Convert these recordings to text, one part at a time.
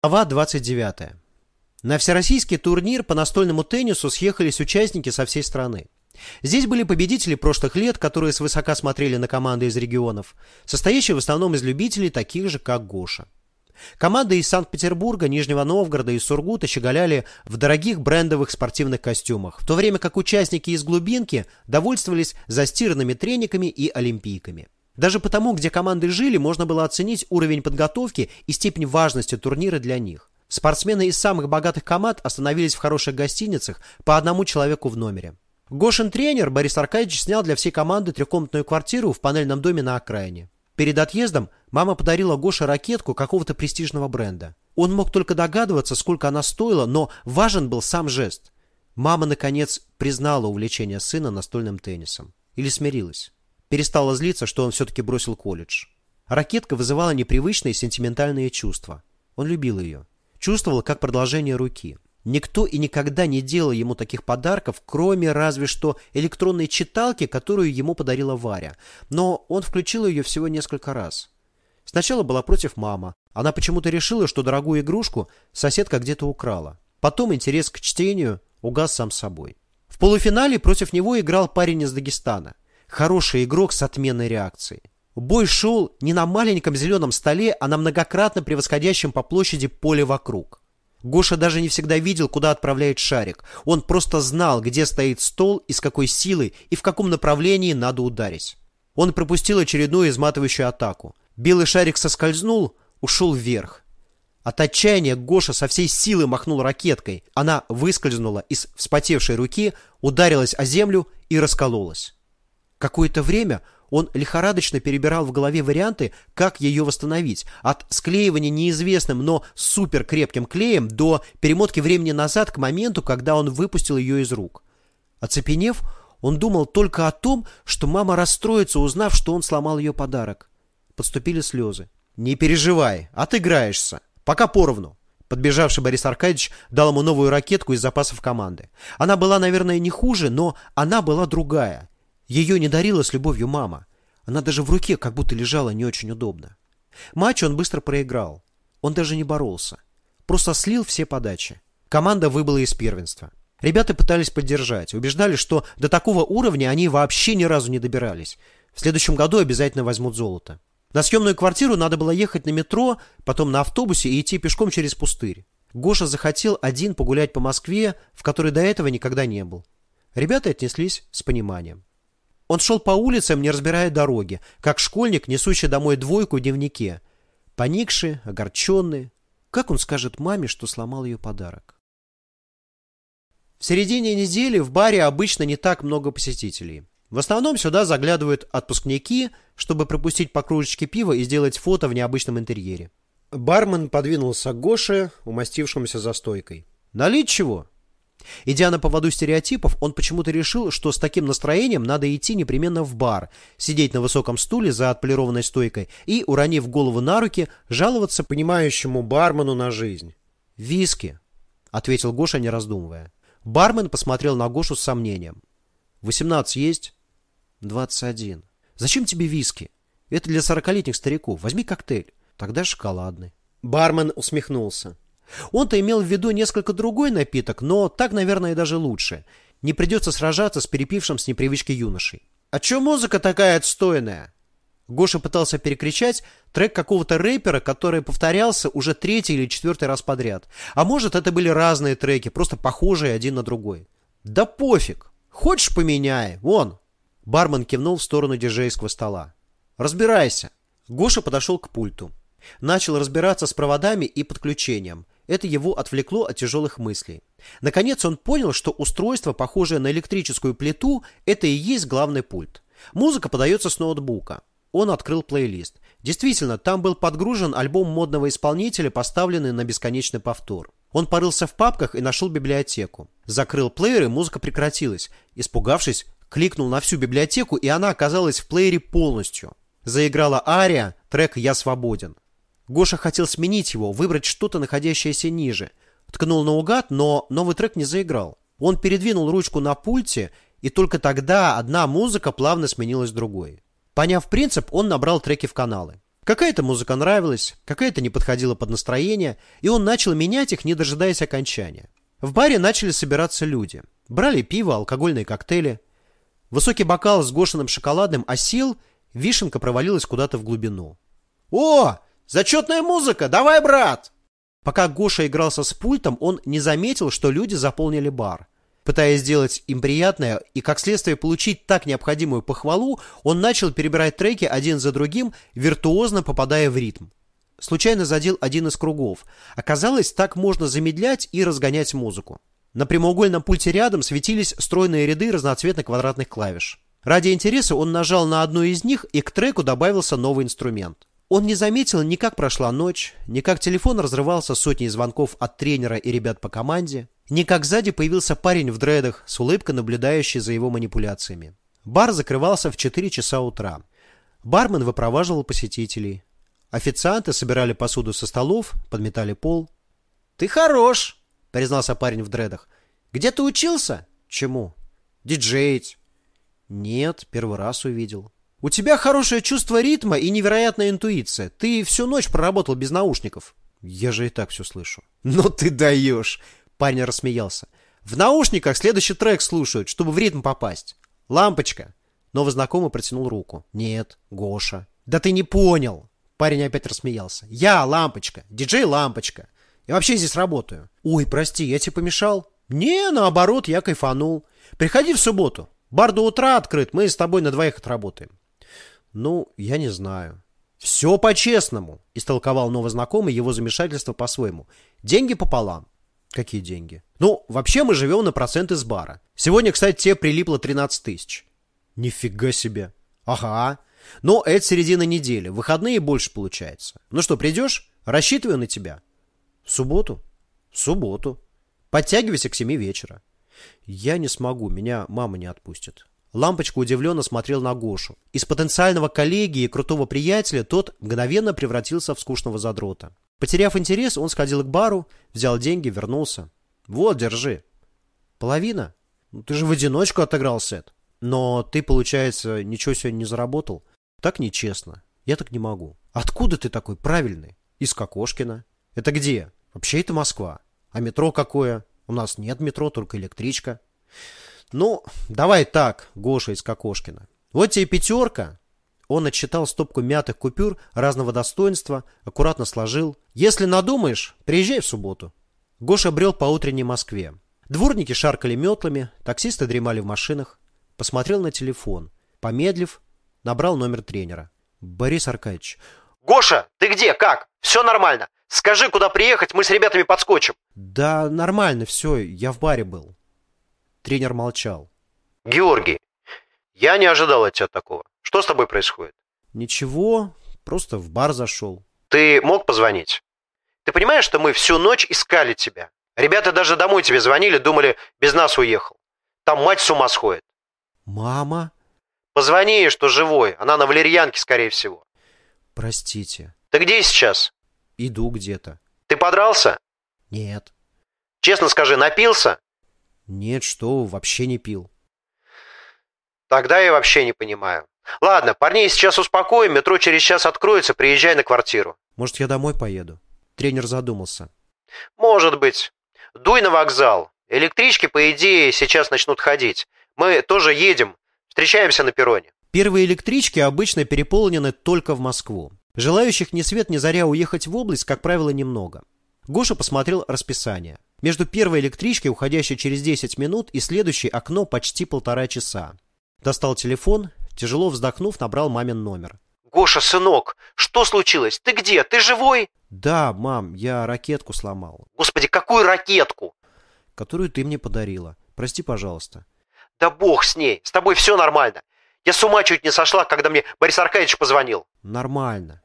Глава 29. На всероссийский турнир по настольному теннису съехались участники со всей страны. Здесь были победители прошлых лет, которые свысока смотрели на команды из регионов, состоящие в основном из любителей, таких же, как Гоша. Команды из Санкт-Петербурга, Нижнего Новгорода и Сургута щеголяли в дорогих брендовых спортивных костюмах, в то время как участники из глубинки довольствовались застиранными трениками и олимпийками. Даже потому, где команды жили, можно было оценить уровень подготовки и степень важности турнира для них. Спортсмены из самых богатых команд остановились в хороших гостиницах по одному человеку в номере. Гошин тренер Борис Аркадьевич снял для всей команды трехкомнатную квартиру в панельном доме на окраине. Перед отъездом мама подарила Гоше ракетку какого-то престижного бренда. Он мог только догадываться, сколько она стоила, но важен был сам жест. Мама, наконец, признала увлечение сына настольным теннисом. Или смирилась. Перестала злиться, что он все-таки бросил колледж. Ракетка вызывала непривычные сентиментальные чувства. Он любил ее. Чувствовал, как продолжение руки. Никто и никогда не делал ему таких подарков, кроме разве что электронной читалки, которую ему подарила Варя. Но он включил ее всего несколько раз. Сначала была против мама. Она почему-то решила, что дорогую игрушку соседка где-то украла. Потом интерес к чтению угас сам собой. В полуфинале против него играл парень из Дагестана. Хороший игрок с отменной реакцией. Бой шел не на маленьком зеленом столе, а на многократно превосходящем по площади поле вокруг. Гоша даже не всегда видел, куда отправляет шарик. Он просто знал, где стоит стол и с какой силой и в каком направлении надо ударить. Он пропустил очередную изматывающую атаку. Белый шарик соскользнул, ушел вверх. От отчаяния Гоша со всей силы махнул ракеткой. Она выскользнула из вспотевшей руки, ударилась о землю и раскололась. Какое-то время он лихорадочно перебирал в голове варианты, как ее восстановить. От склеивания неизвестным, но суперкрепким клеем до перемотки времени назад к моменту, когда он выпустил ее из рук. Оцепенев, он думал только о том, что мама расстроится, узнав, что он сломал ее подарок. Подступили слезы. «Не переживай, отыграешься. Пока поровну». Подбежавший Борис Аркадьевич дал ему новую ракетку из запасов команды. Она была, наверное, не хуже, но она была другая. Ее не дарила с любовью мама. Она даже в руке как будто лежала не очень удобно. Матч он быстро проиграл. Он даже не боролся. Просто слил все подачи. Команда выбыла из первенства. Ребята пытались поддержать, убеждали, что до такого уровня они вообще ни разу не добирались. В следующем году обязательно возьмут золото. На съемную квартиру надо было ехать на метро, потом на автобусе и идти пешком через пустырь. Гоша захотел один погулять по Москве, в которой до этого никогда не был. Ребята отнеслись с пониманием. Он шел по улицам, не разбирая дороги, как школьник, несущий домой двойку в дневнике. Поникший, огорченный. Как он скажет маме, что сломал ее подарок? В середине недели в баре обычно не так много посетителей. В основном сюда заглядывают отпускники, чтобы пропустить по кружечке пива и сделать фото в необычном интерьере. Бармен подвинулся к Гоше, умастившемуся за стойкой. «Налить чего?» Идя на поводу стереотипов, он почему-то решил, что с таким настроением надо идти непременно в бар, сидеть на высоком стуле за отполированной стойкой и, уронив голову на руки, жаловаться понимающему бармену на жизнь. «Виски», — ответил Гоша, не раздумывая. Бармен посмотрел на Гошу с сомнением. «Восемнадцать есть?» «Двадцать один». «Зачем тебе виски? Это для сорокалетних стариков. Возьми коктейль. Тогда шоколадный». Бармен усмехнулся. Он-то имел в виду несколько другой напиток, но так, наверное, даже лучше. Не придется сражаться с перепившим с непривычки юношей. «А чё музыка такая отстойная?» Гоша пытался перекричать трек какого-то рэпера, который повторялся уже третий или четвертый раз подряд. А может, это были разные треки, просто похожие один на другой. «Да пофиг! Хочешь, поменяй? Вон!» Бармен кивнул в сторону диджейского стола. «Разбирайся!» Гоша подошел к пульту. Начал разбираться с проводами и подключением – это его отвлекло от тяжелых мыслей. Наконец он понял, что устройство, похожее на электрическую плиту, это и есть главный пульт. Музыка подается с ноутбука. Он открыл плейлист. Действительно, там был подгружен альбом модного исполнителя, поставленный на бесконечный повтор. Он порылся в папках и нашел библиотеку. Закрыл плеер, и музыка прекратилась. Испугавшись, кликнул на всю библиотеку, и она оказалась в плеере полностью. Заиграла ария, трек «Я свободен». Гоша хотел сменить его, выбрать что-то, находящееся ниже. Ткнул наугад, но новый трек не заиграл. Он передвинул ручку на пульте, и только тогда одна музыка плавно сменилась другой. Поняв принцип, он набрал треки в каналы. Какая-то музыка нравилась, какая-то не подходила под настроение, и он начал менять их, не дожидаясь окончания. В баре начали собираться люди. Брали пиво, алкогольные коктейли. Высокий бокал с гошенным шоколадным осел, вишенка провалилась куда-то в глубину. «О, зачетная музыка! Давай, брат!» Пока Гоша игрался с пультом, он не заметил, что люди заполнили бар. Пытаясь сделать им приятное и, как следствие, получить так необходимую похвалу, он начал перебирать треки один за другим, виртуозно попадая в ритм. Случайно задел один из кругов. Оказалось, так можно замедлять и разгонять музыку. На прямоугольном пульте рядом светились стройные ряды разноцветных квадратных клавиш. Ради интереса он нажал на одну из них, и к треку добавился новый инструмент. Он не заметил ни как прошла ночь, ни как телефон разрывался сотней звонков от тренера и ребят по команде, ни как сзади появился парень в дредах, с улыбкой наблюдающий за его манипуляциями. Бар закрывался в 4 часа утра. Бармен выпроваживал посетителей. Официанты собирали посуду со столов, подметали пол. «Ты хорош!» — признался парень в дредах. «Где ты учился?» «Чему?» «Диджеить». «Нет, первый раз увидел». У тебя хорошее чувство ритма и невероятная интуиция. Ты всю ночь проработал без наушников. Я же и так все слышу. Ну ты даешь. Парень рассмеялся. В наушниках следующий трек слушают, чтобы в ритм попасть. Лампочка. Новый знакомый протянул руку. Нет, Гоша. Да ты не понял. Парень опять рассмеялся. Я Лампочка. Диджей Лампочка. Я вообще здесь работаю. Ой, прости, я тебе помешал? Не, наоборот, я кайфанул. Приходи в субботу. Бар до утра открыт, мы с тобой на двоих отработаем. Ну, я не знаю. Все по-честному, истолковал новый знакомый его замешательство по-своему. Деньги пополам. Какие деньги? Ну, вообще мы живем на проценты с бара. Сегодня, кстати, тебе прилипло 13 тысяч. Нифига себе. Ага. Но это середина недели. Выходные больше получается. Ну что, придешь? Рассчитываю на тебя. В субботу? В субботу. Подтягивайся к семи вечера. Я не смогу, меня мама не отпустит. Лампочка удивленно смотрел на Гошу. Из потенциального коллеги и крутого приятеля тот мгновенно превратился в скучного задрота. Потеряв интерес, он сходил к бару, взял деньги, вернулся. «Вот, держи». «Половина? Ну, ты же в одиночку отыграл сет. Но ты, получается, ничего сегодня не заработал. Так нечестно. Я так не могу. Откуда ты такой правильный? Из Кокошкина. Это где? Вообще это Москва. А метро какое? У нас нет метро, только электричка. Ну, давай так, Гоша из Кокошкина. Вот тебе пятерка. Он отсчитал стопку мятых купюр разного достоинства, аккуратно сложил. Если надумаешь, приезжай в субботу. Гоша брел по утренней Москве. Дворники шаркали метлами, таксисты дремали в машинах. Посмотрел на телефон. Помедлив, набрал номер тренера. Борис Аркадьевич. Гоша, ты где? Как? Все нормально. Скажи, куда приехать, мы с ребятами подскочим. Да, нормально, все, я в баре был. Тренер молчал. Георгий, я не ожидал от тебя такого. Что с тобой происходит? Ничего, просто в бар зашел. Ты мог позвонить? Ты понимаешь, что мы всю ночь искали тебя? Ребята даже домой тебе звонили, думали, без нас уехал. Там мать с ума сходит. Мама? Позвони ей, что живой. Она на валерьянке, скорее всего. Простите. Ты где сейчас? Иду где-то. Ты подрался? Нет. Честно скажи, напился? Нет, что, вообще не пил. Тогда я вообще не понимаю. Ладно, парней сейчас успокоим, метро через час откроется, приезжай на квартиру. Может, я домой поеду? Тренер задумался. Может быть. Дуй на вокзал. Электрички, по идее, сейчас начнут ходить. Мы тоже едем. Встречаемся на перроне. Первые электрички обычно переполнены только в Москву. Желающих ни свет ни заря уехать в область, как правило, немного. Гоша посмотрел расписание. Между первой электричкой, уходящей через 10 минут, и следующей окно почти полтора часа. Достал телефон, тяжело вздохнув, набрал мамин номер. Гоша, сынок, что случилось? Ты где? Ты живой? Да, мам, я ракетку сломал. Господи, какую ракетку? Которую ты мне подарила. Прости, пожалуйста. Да бог с ней, с тобой все нормально. Я с ума чуть не сошла, когда мне Борис Аркадьевич позвонил. Нормально.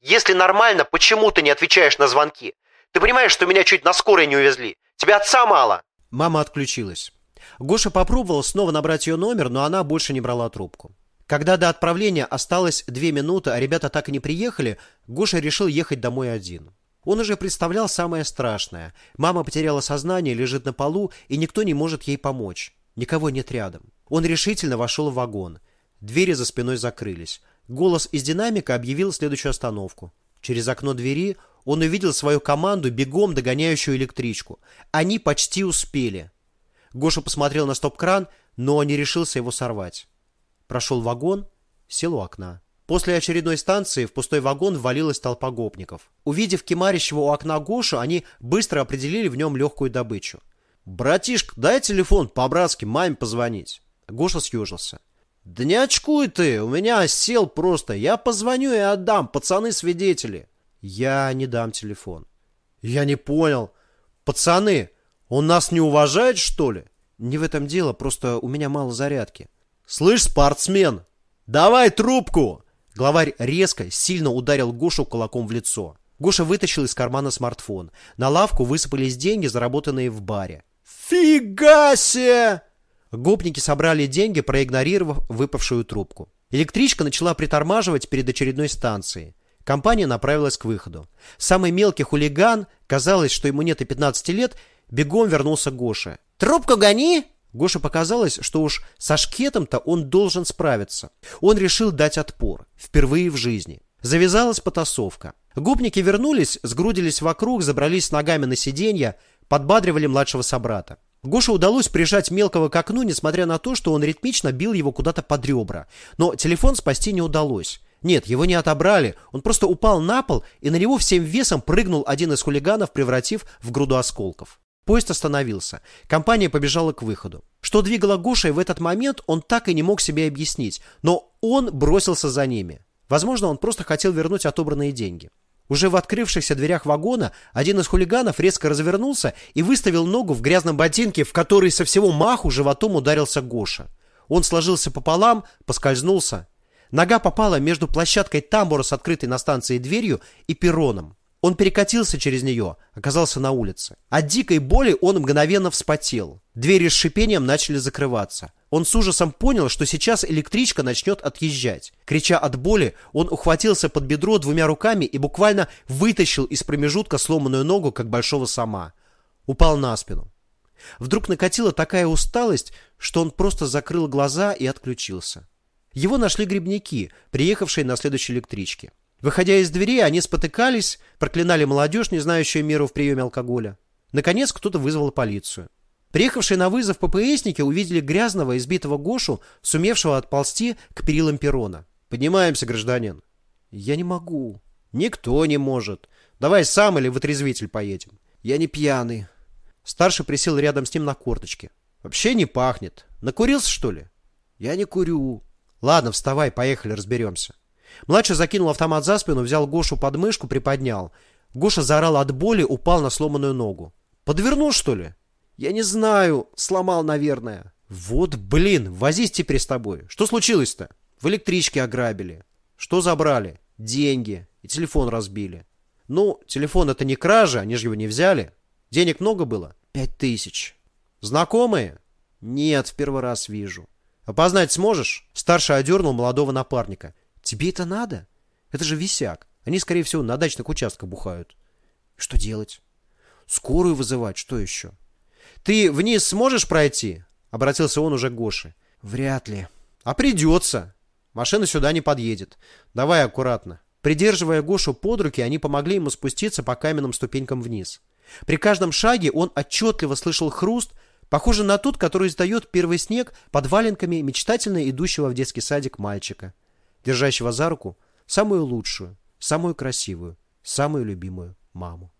Если нормально, почему ты не отвечаешь на звонки? Ты понимаешь, что меня чуть на скорой не увезли? Тебе отца мало!» Мама отключилась. Гоша попробовал снова набрать ее номер, но она больше не брала трубку. Когда до отправления осталось две минуты, а ребята так и не приехали, Гоша решил ехать домой один. Он уже представлял самое страшное. Мама потеряла сознание, лежит на полу, и никто не может ей помочь. Никого нет рядом. Он решительно вошел в вагон. Двери за спиной закрылись. Голос из динамика объявил следующую остановку. Через окно двери он увидел свою команду, бегом догоняющую электричку. Они почти успели. Гоша посмотрел на стоп-кран, но не решился его сорвать. Прошел вагон, сел у окна. После очередной станции в пустой вагон ввалилась толпа гопников. Увидев Кемарищева у окна Гошу, они быстро определили в нем легкую добычу. «Братишка, дай телефон по-братски маме позвонить». Гоша съежился. «Да не очкуй ты, у меня сел просто. Я позвоню и отдам, пацаны свидетели». «Я не дам телефон». «Я не понял. Пацаны, он нас не уважает, что ли?» «Не в этом дело, просто у меня мало зарядки». «Слышь, спортсмен, давай трубку!» Главарь резко, сильно ударил Гошу кулаком в лицо. Гоша вытащил из кармана смартфон. На лавку высыпались деньги, заработанные в баре. «Фига себе!» Гопники собрали деньги, проигнорировав выпавшую трубку. Электричка начала притормаживать перед очередной станцией. Компания направилась к выходу. Самый мелкий хулиган, казалось, что ему нет и 15 лет, бегом вернулся к Гоше. «Трубку гони!» Гоше показалось, что уж со шкетом-то он должен справиться. Он решил дать отпор. Впервые в жизни. Завязалась потасовка. Гопники вернулись, сгрудились вокруг, забрались ногами на сиденья, подбадривали младшего собрата. Гоше удалось прижать мелкого к окну, несмотря на то, что он ритмично бил его куда-то под ребра. Но телефон спасти не удалось. Нет, его не отобрали, он просто упал на пол, и на него всем весом прыгнул один из хулиганов, превратив в груду осколков. Поезд остановился. Компания побежала к выходу. Что двигало Гошей в этот момент, он так и не мог себе объяснить, но он бросился за ними. Возможно, он просто хотел вернуть отобранные деньги. Уже в открывшихся дверях вагона один из хулиганов резко развернулся и выставил ногу в грязном ботинке, в который со всего маху животом ударился Гоша. Он сложился пополам, поскользнулся. Нога попала между площадкой тамбура с открытой на станции дверью и перроном. Он перекатился через нее, оказался на улице. От дикой боли он мгновенно вспотел. Двери с шипением начали закрываться. Он с ужасом понял, что сейчас электричка начнет отъезжать. Крича от боли, он ухватился под бедро двумя руками и буквально вытащил из промежутка сломанную ногу, как большого сама. Упал на спину. Вдруг накатила такая усталость, что он просто закрыл глаза и отключился. Его нашли грибники, приехавшие на следующей электричке. Выходя из двери, они спотыкались, проклинали молодежь, не знающую меру в приеме алкоголя. Наконец кто-то вызвал полицию. Приехавшие на вызов ППСники увидели грязного, избитого Гошу, сумевшего отползти к перилам перрона. «Поднимаемся, гражданин». «Я не могу». «Никто не может. Давай сам или в отрезвитель поедем». «Я не пьяный». Старший присел рядом с ним на корточке. «Вообще не пахнет. Накурился, что ли?» «Я не курю». «Ладно, вставай, поехали, разберемся». Младший закинул автомат за спину, взял Гошу под мышку, приподнял. Гоша заорал от боли, упал на сломанную ногу. «Подвернул, что ли?» «Я не знаю. Сломал, наверное». «Вот блин, возись теперь с тобой. Что случилось-то?» «В электричке ограбили». «Что забрали?» «Деньги. И телефон разбили». «Ну, телефон это не кража, они же его не взяли. Денег много было?» «Пять тысяч». «Знакомые?» «Нет, в первый раз вижу». «Опознать сможешь?» Старший одернул молодого напарника. Тебе это надо? Это же висяк. Они, скорее всего, на дачных участках бухают. Что делать? Скорую вызывать, что еще? Ты вниз сможешь пройти? Обратился он уже к Гоше. Вряд ли. А придется. Машина сюда не подъедет. Давай аккуратно. Придерживая Гошу под руки, они помогли ему спуститься по каменным ступенькам вниз. При каждом шаге он отчетливо слышал хруст, похожий на тот, который издает первый снег под валенками мечтательно идущего в детский садик мальчика держащего за руку самую лучшую, самую красивую, самую любимую маму.